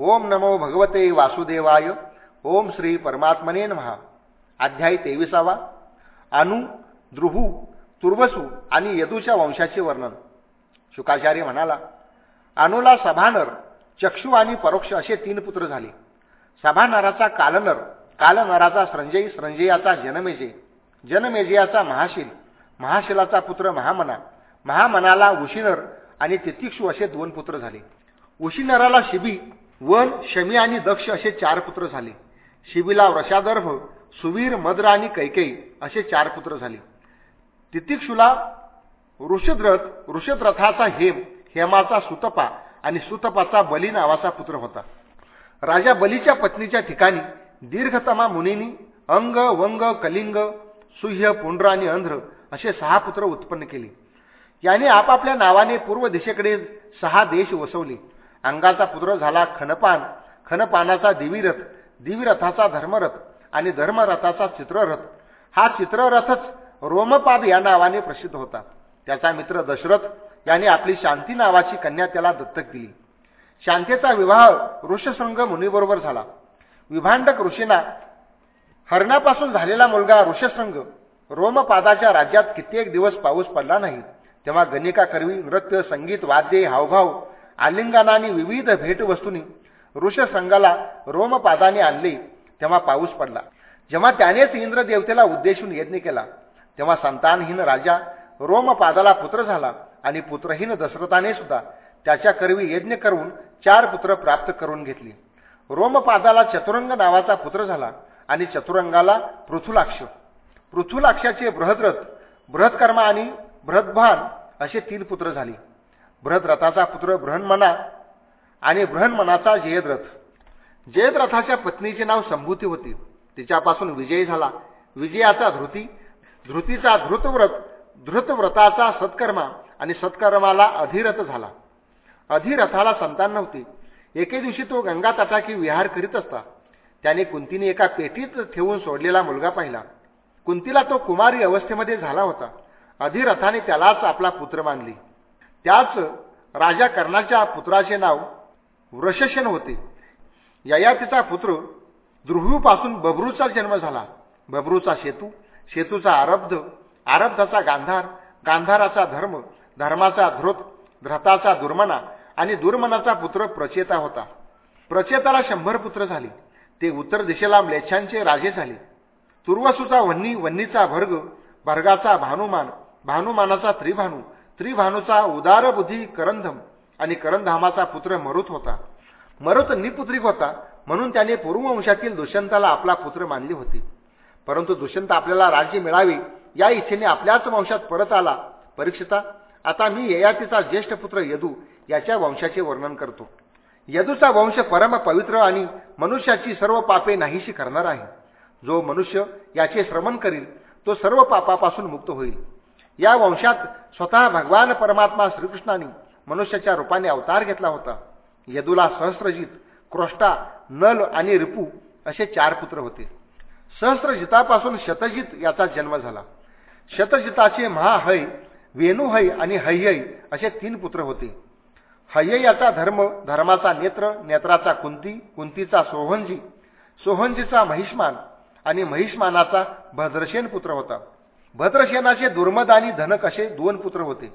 ओम नमो भगवते वासुदेवाय. ओम श्री परमात्मने महा अध्याय तेविसावा. अनु द्रुहू तुर्वसू आणि यदूच्या वंशाचे वर्णन. शुकाचार्य म्हणाला अनुला सभानर चक्षु आणि परोक्ष असे तीन पुत्र झाले. सभानराचा कालनर कालनराचा संजयी संजयाचा जनमेजे. जनमेजयाचा महाशील महाशिलाचा पुत्र महामना. महामनाला उशिनर आणि तितिक्षु असे दोन पुत्र झाले. उशिनराला शिबी वन शमी आणि दक्ष असे चार पुत्र झाले. शिबिला वृषादर्भ सुवीर मद्र आणि कैकेयी असे चार पुत्र झाले. तितिक्षुला ऋषद्रथ ऋषद्रथाचा हेम हेमाचा सुतपा आणि सुतपाचा बली नावाचा पुत्र होता. राजा बलीच्या पत्नीच्या ठिकाणी दीर्घतमा मुनीनी अंग वंग कलिंग सुह्य पुंड्र आणि अंध्र असे सहा पुत्र उत्पन्न केले. याने आपापल्या नावाने पूर्व दिशेकडे सहा देश वसवले. अंगाचा पुत्र झाला खनपान. खनपानाचा दिवीरथ दिवीरथाचा धर्मरथ आणि धर्मरथाचा चित्ररथ. हा चित्ररथच रोमपाद या नावाने प्रसिद्ध होता. त्याचा मित्र दशरथ याने आपली शांती नावाची कन्या त्याला दत्तक दिली. शांतीचा विवाह ऋषशृंग मुनीबरोबर झाला. विभांडक ऋषीना हरणापासून झालेला मुलगा ऋषशृंग रोमपादाच्या राज्यात कित्येक दिवस पाऊस पडला नाही. तेव्हा गणिका करवी नृत्य संगीत वाद्ये हावभाव आलिंगनाने आणि विविध भेटवस्तूंनी ऋषसंगाला रोमपादाने आणले तेव्हा पाऊस पडला. जेव्हा त्यानेच इंद्रदेवतेला उद्देशून यज्ञ केला तेव्हा संतानहीन राजा रोमपादाला पुत्र झाला आणि पुत्रहीन दशरथाने सुद्धा त्याच्याकरवी यज्ञ करून चार पुत्र प्राप्त करून घेतली. रोमपादाला चतुरंग नावाचा पुत्र झाला आणि चतुरंगाला पृथुलाक्ष. पृथुलाक्षाचे बृहद्रथ बृहत्कर्मा आणि बृहद्भान असे तीन पुत्र झाले. बृहद्रथाचा पुत्र बृहन्मना आणि बृहन्मनाचा जयद्रथ. जयद्रथाच्या पत्नीचे नाव संभूती होती. तिच्यापासून विजयी झाला. विजयाचा धृती धृतीचा धृतव्रत धृतव्रताचा सत्कर्मा आणि सत्कर्माला अधिरथ झाला. अधिरथाला संतान नव्हते. एके दिवशी तो गंगा तटाकी विहार करीत असता. त्याने कुंतीने एका पेटीत ठेवून सोडलेला मुलगा पाहिला. कुंतीला तो कुमारी अवस्थेमध्ये झाला होता. अधिरथाने त्यालाच आपला पुत्र मानली. त्याच राजा कर्णाच्या पुत्राचे नाव वृषशन होते. ययातीचा पुत्र द्रुहूपासून बबरूचा जन्म झाला. बबरूचा शेतू शेतूचा आरब्ध आरब्धाचा गांधार गांधाराचा धर्म धर्माचा धृत ध्रताचा दुर्मना आणि दुर्मनाचा पुत्र प्रचेता होता. प्रचेताला शंभर पुत्र झाले. ते उत्तर दिशेला म्लेच्छांचे राजे झाले. तुर्वसूचा वन्नी वन्नीचा भर्ग भर्गाचा भानुमान भानुमानाचा त्रिभानू त्रिभानूचा उदारबुद्धी करंधम आणि करंधामाचा पुत्र मरुत होता. मरुत निपुत्रिक होता म्हणून त्याने पूर्ववंशातील दुष्यंताला आपला पुत्र मानले होते. परंतु दुष्यंत आपल्याला राज्य मिळावी या इच्छेने आपल्याच वंशात परत आला. परीक्षिता आता मी ययातीचा ज्येष्ठ पुत्र यदू याच्या वंशाचे वर्णन करतो. यदूचा वंश परम पवित्र आणि मनुष्याची सर्व पापे नाहीशी करणार आहे. जो मनुष्य याचे श्रमण करील तो सर्व पापापासून मुक्त होईल. या वंशात स्वतः भगवान परमात्मा श्रीकृष्णाने मनुष्याच्या रूपाने अवतार घेतला होता. यदूला सहस्रजित क्रोष्टा नल आणि रिपू असे चार पुत्र होते. सहस्रजितापासून शतजित याचा जन्म झाला. शतजिताचे महाहय वेणुहय आणि हय्यय असे तीन पुत्र होते. हय्य याचा धर्म धर्माचा नेत्र नेत्राचा कुंती कुंतीचा सोहंजी सोहंजीचा महिष्मान आणि महिष्मानाचा भद्रसेन पुत्र होता. भद्रसेनाचे दुर्मद आणि धनक असे दोन पुत्र होते.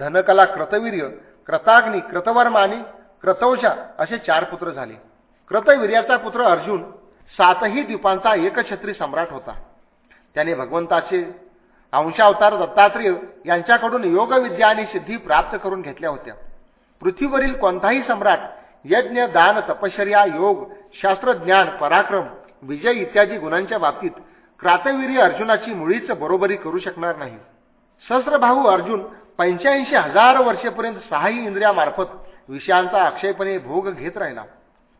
धनकला क्रतवीर्य क्रताग्नी क्रतवर्मा आणि क्रतौशा असे चार पुत्र झाले. क्रतवीर्याचा पुत्र अर्जुन सातही द्वीपांचा एकछत्री सम्राट होता. त्याने भगवंताचे अंशावतार दत्तात्रेय यांच्याकडून योगविद्या आणि सिद्धी प्राप्त करून घेतल्या होत्या. पृथ्वीवरील कोणताही सम्राट यज्ञ दान तपश्चर्या योग शास्त्रज्ञान पराक्रम विजय इत्यादी गुणांच्या बाबतीत क्रातवीर्य अर्जुनाची मुळीच बरोबरी करू शकणार नाही. सहस्रभाऊ अर्जुन पंच्याऐंशी हजार वर्षेपर्यंत सहाही इंद्रियामार्फत विषयांचा अक्षयपणे भोग घेत राहिला.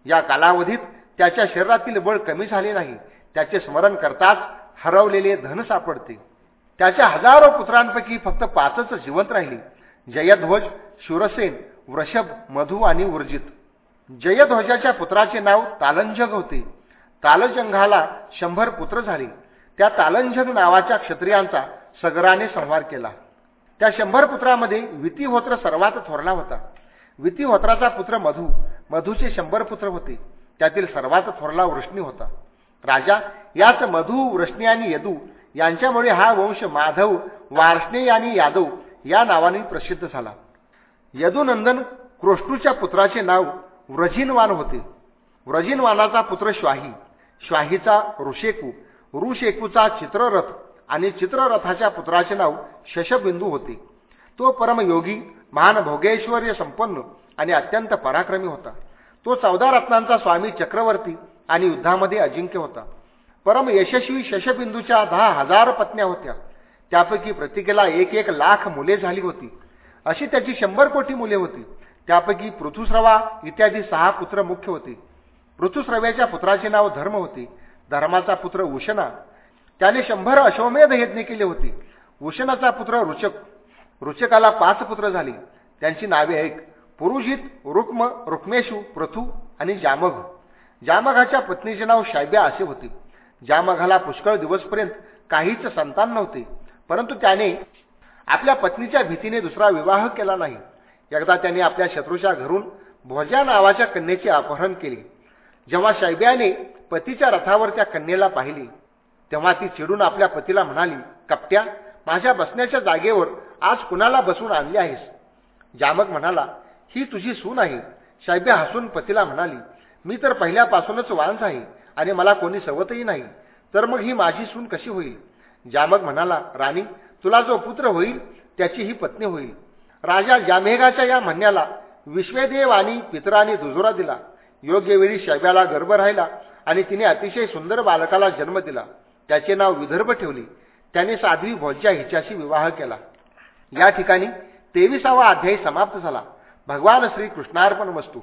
या कालावधीत त्याच्या शरीरातील बळ कमी झाले नाही. त्याचे स्मरण करताच हरवलेले धन सापडते. त्याच्या हजारो पुत्रांपैकी फक्त पाचच जिवंत राहिली. जयध्वज शूरसेन वृषभ मधु आणि उर्जित. जयध्वजाच्या पुत्राचे नाव तालंजग होते. तालजंघाला शंभर पुत्र झाले. त्या तालंजग नावाच्या क्षत्रियांचा सगराने संहार केला. त्या शंभर पुत्रामध्ये वितिहोत्र सर्वात थोरला होता. वितिहोत्राचा पुत्र मधू मधूचे शंभर पुत्र होते. त्यातील सर्वात थोरला वृष्णी होता. राजा याच मधू वृष्णी आणि यदू यांच्यामुळे हा वंश माधव वार्ष्णे आणि यादव या नावाने प्रसिद्ध झाला. यदुनंदन क्रोष्टूच्या पुत्राचे नाव व्रजिनवान होते. व्रजिनवानाचा पुत्र श्वाही श्वाहीचा ऋषेकू ऋषेकूचा चित्ररथ आणि चित्ररथाच्या पुत्राचे नाव शशबिंदू होते. तो परमयोगी महान भोगेश्वर्य संपन्न आणि अत्यंत पराक्रमी होता. तो चौदा रत्नांचा स्वामी चक्रवर्ती आणि युद्धामध्ये अजिंक्य होता. परम यशस्वी शशबिंदूच्या दहा हजार पत्न्या होत्या. त्यापैकी प्रतिकेला एक एक लाख मुले झाली होती. अशी त्याची शंभर कोटी मुले होती. त्यापैकी पृथुस्रवा इत्यादी सहा पुत्र मुख्य होते. पृथुस्रव्याच्या पुत्राचे नाव धर्म होते. धर्माचा पुत्र उशना त्याने शंभर अश्वमेध यज्ञ केले होते. उशनाचा पुत्र रुचक रुचकाला पाच पुत्र झाले. त्यांची नावे ऐक पुरुषित रुक्म रुक्मेशू पृथू आणि जामघ. जामघाच्या पत्नीचे नाव शायब्या असे होते. जामघाला पुष्कळ दिवसपर्यंत काहीच संतान नव्हते परंतु त्याने आपल्या पत्नीच्या भीतीने दुसरा विवाह केला नाही. एकदा त्याने आपल्या शत्रूच्या घरून भोजा नावाच्या कन्येचे अपहरण केले. जेव्हा शैब्याने पतीच्या रथावर त्या कन्येला पाहिली. तेव्हा ती चिडून आपल्या पतीला म्हणाली कपट्या माझ्या बसण्याच्या जागेवर आज कुणाला बसून आणली आहेस? जामक म्हणाला ही तुझी सून आहे. शैब्या हसून पतीला म्हणाली मी तर पहिल्यापासूनच वांस आहे आणि मला कोणी सवतही नाही. तर मग ही माझी सून कशी होईल? जामक म्हणाला राणी तुला जो पुत्र होईल त्याची ही पत्नी होईल. राजा जामेघाच्या या म्हणण्याला विश्वेदेव आणि पितराने दुजोरा दिला. योग्य वेळी शैब्याला गर्भ राहिला. आणि तिने अतिशय सुंदर बालकाला जन्म दिला. त्याचे नाव विदर्भ ठेवले. त्याने साध्वी भोजच्या हिच्याशी विवाह केला. या ठिकाणी तेविसावा अध्यायी समाप्त झाला. भगवान श्री कृष्णार्पण वस्तू.